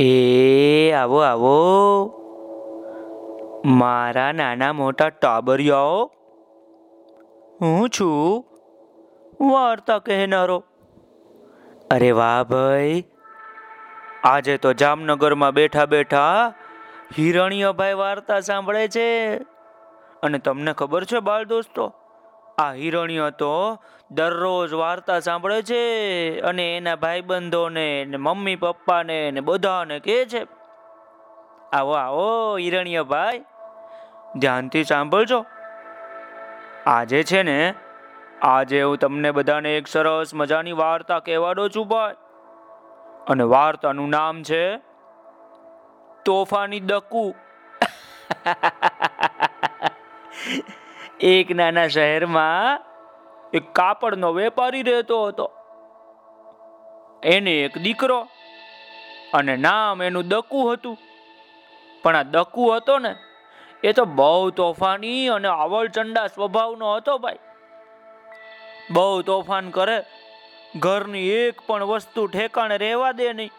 એ, આવો આવો. મારા નાના મોટા ટાબરિયાઓ, હું છું. વાર્તા કહેનારો. અરે વાહ ભાઈ. આજે તો જામનગરમાં બેઠા બેઠા હિરણ્યભાઈ વાર્તા સાંભળે છે. અને તમને ખબર છે બાળ દોસ્તો, આ હિરણ્ય તો દરરોજ વાર્તા સાંભળે છે અને એના ભાઈબંધોને ને મમ્મી પપ્પાને ને બધાને કહે છે, આવો આવો હિરણ્યભાઈ ધ્યાનથી સાંભળજો. આજે છે ને, આજે હું તમને બધાને એક સરસ મજાની વાર્તા કહેવાનો છું ભાઈ. અને વાર્તાનું નામ છે, તોફાની દકુ. એક નાના શહેરમાં એક કાપડનો વેપારી રહેતો હતો. એને એક દીકરો અને નામ એનું દકુ હતું. પણ આ દકુ હતો ને, એ તો બહુ તોફાની અને અવળચંડા સ્વભાવનો હતો ભાઈ. બહુ તોફાન કરે, ઘરની એક પણ વસ્તુ ઠેકાણે રહેવા દે નહીં.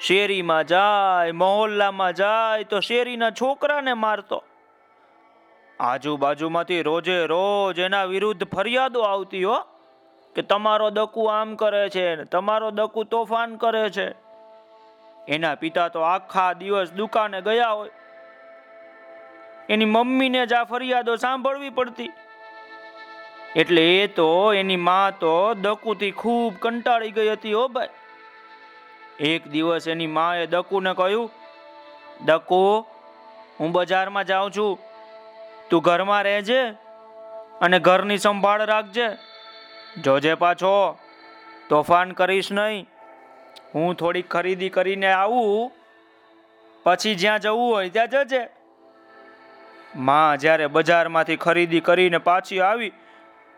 શેરીમાં જાય, મહોલ્લામાં જાય તો શેરીના છોકરાને મારતો. આજુબાજુમાંથી રોજે રોજ એના વિરુદ્ધ ફરિયાદો આવતી હો, કે તમારો દકુ આમ કરે છે તમારો દકુ તોફાન કરે છે. એના પિતા તો આખા દિવસ દુકાને ગયા હોય. એની મમ્મીને જ આ ફરિયાદો સાંભળવી પડતી. એટલે એ તો એની માં તો દકુથી ખૂબ કંટાળી ગઈ હતી હો ભાઈ. એક દિવસ એની માએ દકુને કહ્યું, દકુ, હું બજારમાં જાઉં છું. તું ઘરમાં રહેજે અને ઘરની સંભાળ રાખજે. જોજે પાછો તોફાન કરીશ નહીં, હું થોડીક ખરીદી કરીને આવું, પછી જ્યાં જવું હોય ત્યાં જજે. માં જ્યારે બજારમાંથી ખરીદી કરીને પાછી આવી,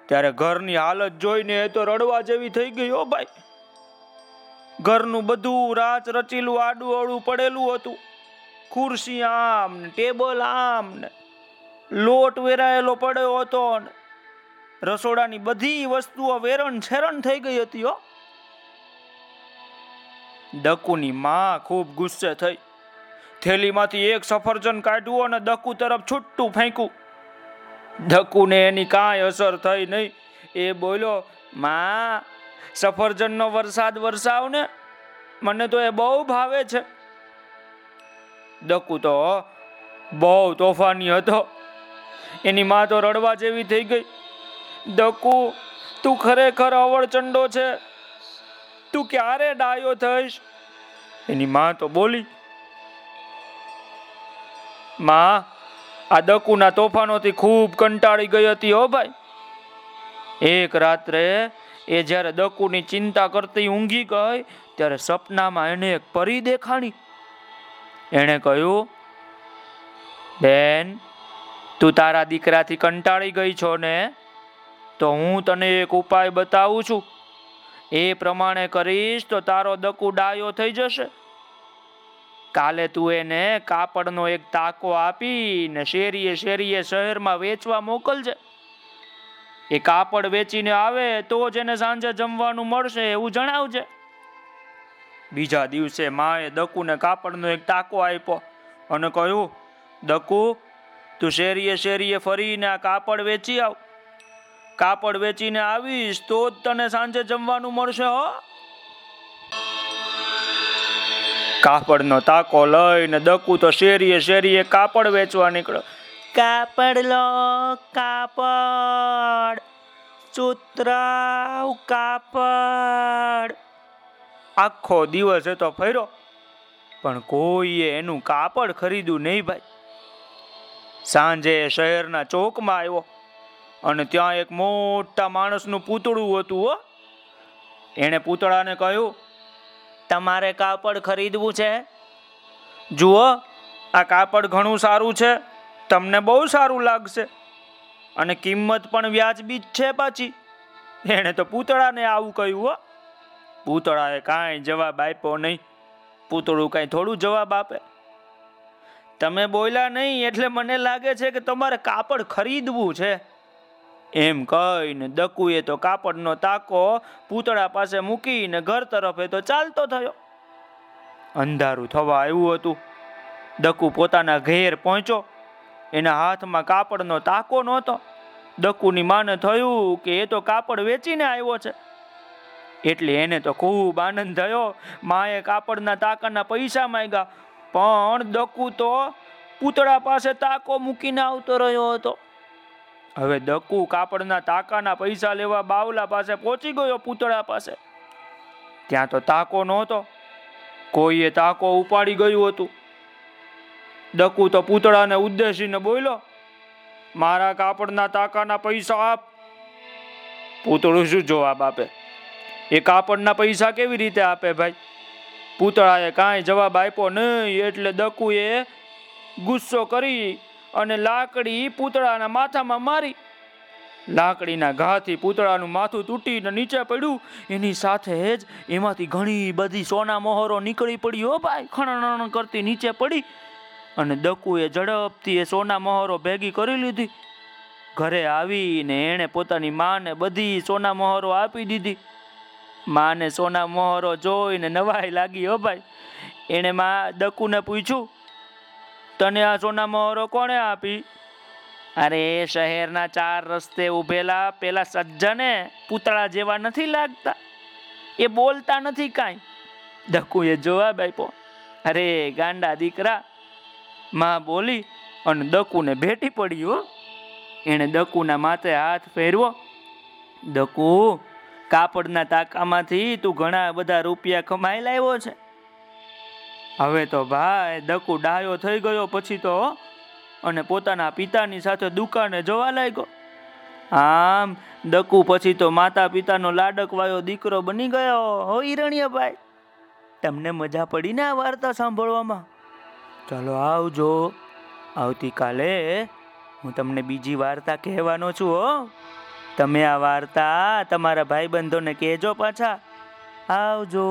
ત્યારે ઘરની હાલત જોઈને એ તો રડવા જેવી થઈ ગઈ હો ભાઈ. ઘરનું બધું રાચ રચીલું આડું અડું પડેલું હતું. ખુરશી આમ ને ટેબલ આમ ને લોટ વેરાયેલો પડ્યો હતો રસોડાની બધી વસ્તુઓ વેરણ છેરણ થઈ ગઈ હતી હો. ડકુની માં ખૂબ ગુસ્સે થઈ. થેલીમાંથી એક સફરજન કાઢ્યું અને ડકુ તરફ છૂટું ફેંક્યું. ડકુને એની કાંઈ અસર થઈ નહીં. એ બોલ્યો, માં, સફરજનનો વરસાદ વરસાવ ને? મને તો એ બહુ ભાવે છે. ડકુ તો બહુ તોફાની હતો. એની માં તો રડવા જેવી થઈ ગઈ. દકુ તું ખરેખર અવળચંડો છે. તું ક્યારે ડાયો થઈશ? એની માં તો બોલી, માં, આ દકુના તોફાનોથી ખૂબ કંટાળી ગઈ હતી હો ભાઈ. એક રાત્રે એ જ્યારે દકુની ચિંતા કરતી ઊંઘી ગઈ, ત્યારે સપનામાં એને એક પરી દેખાણી. એણે કહ્યું, બેન તું તારા દીકરાથી કંટાળી ગઈ છો ને? તો હું તને એક ઉપાય બતાવું છું. એ પ્રમાણે કરીશ તો તારો દકુ ડાયો થઈ જશે. કાલે તું એને કાપડનો એક તાકો આપીને શેરીએ શેરીએ શહેરમાં વેચવા મોકલજે. એ કાપડ વેચીને આવે તો જ એને સાંજે જમવાનું મળશે એવું જણાવજે. બીજા દિવસે માએ દકુને કાપડનો એક ટાકો આપ્યો અને કહ્યું, દકુ તું શેરીએ શેરીએ ફરીને આ કાપડ વેચી આવ. કાપડ વેચીને આવીશ તો જ તને સાંજે જમવાનું મળશે હો. કાપડનો તાકો લઈને દકુ તો શેરીએ શેરીએ કાપડ વેચવા નીકળ્યો કાપડ લો કાપડ. ચુતરાવ કાપડ. આખો દિવસ એ તો ફર્યો. પણ કોઈએ એનું કાપડ ખરીદ્યું નહીં ભાઈ. સાંજે શહેરના ચોકમાં આવ્યો અને ત્યાં એક મોટા માણસનું પૂતળું હતું, હો. એણે પૂતળાને કહ્યું, તમારે કાપડ ખરીદવું છે? જુઓ, આ કાપડ ઘણું સારું છે, તમને બહુ સારું લાગશે. અને કિંમત પણ વ્યાજબી છે પાછી. એણે તો પૂતળાને આવું કહ્યું, હો. પૂતળાએ કાંઈ જવાબ આપ્યો નહીં. પૂતળું કાંઈ થોડું જવાબ આપે. તમે બોલ્યા નહીં એટલે મને લાગે છે કે તમારે કાપડ ખરીદવું છે. એમ કહીને દકુએ તો કાપડનો તાકો પૂતળા પાસે મૂકીને ઘર તરફ એ તો ચાલતો થયો. અંધારું થવા આવ્યું હતું. દકુ પોતાના ઘેર પહોંચ્યો. એના હાથમાં કાપડનો તાકો નહોતો. દકુની માને થયું કે એ તો કાપડ વેચીને આવ્યો છે. એટલે એને તો ખૂબ આનંદ થયો. માએ કાપડના તાકાના પૈસા માંગ્યા. પણ દકુ તો પૂતળા પાસે તાકો મૂકીને આવતો રહ્યો હતો. હવે દકુ કાપડના તાકાના પૈસા લેવા બાવલા પાસે પહોંચી ગયો પૂતળા પાસે. ત્યાં તો તાકો નહોતો. કોઈએ તાકો ઉપાડી ગયું હતું. દકુ તો પૂતળાને ઉદ્દેશીને બોલ્યો, મારા કાપડના તાકાના પૈસા આપ. પૂતળું શું જવાબ આપે એ કાપડના પૈસા કેવી રીતે આપે ભાઈ? પૂતળાએ કાંઈ જવાબ આપ્યો નહીં, એટલે દકુએ ગુસ્સો કરી અને લાકડી પૂતળાના માથામાં મારી. લાકડીના ઘાથી પૂતળાનું માથું તૂટીને નીચે પડ્યું. એની સાથે જ એમાંથી ઘણી બધી સોના મોહરો નીકળી પડી હો ભાઈ. ખણણ કરતી નીચે પડી અને દકુએ ઝડપથી એ સોના મોહરો ભેગી કરી લીધી. ઘરે આવીને એણે પોતાની માને બધી સોના મોહરો આપી દીધી. માને સોના મોહરો જોઈને નવાઈ લાગી, હો ભાઈ. એણે માં દકુને પૂછ્યું, તને આ સોના મોહરો કોણે આપી? અરે, શહેરના ચાર રસ્તે ઉભેલા પેલા સજ્જને પૂતળા જેવા નથી લાગતા. એ બોલતા નથી કાંઈ. દકુએ જવાબ આપ્યો, અરે, ગાંડા દીકરા. માં બોલી, અને દકુને ભેટી પડ્યું એણે દકુના માથે હાથ ફેરવો. દકુ કાપડના તાકામાંથી તું ઘણા બધા રૂપિયા કમાઈ લાવ્યો છે. હવે તો ભાઈ, દકુ ડાયો થઈ ગયો પછી તો, અને પોતાના પિતાની સાથે દુકાને જવા લાગ્યો. આમ, દકુ પછી તો માતા પિતાનો લાડકવાયો દીકરો બની ગયો. હો, હિરણ્યભાઈ, તમને મજા પડી ને આ વાર્તા સાંભળવામાં? ચાલો આવજો. આવતીકાલે હું તમને બીજી વાર્તા કહેવાનો છું, હો. તમે આ વાર્તા તમારા ભાઈબંધોને કહેજો પાછા. આવજો.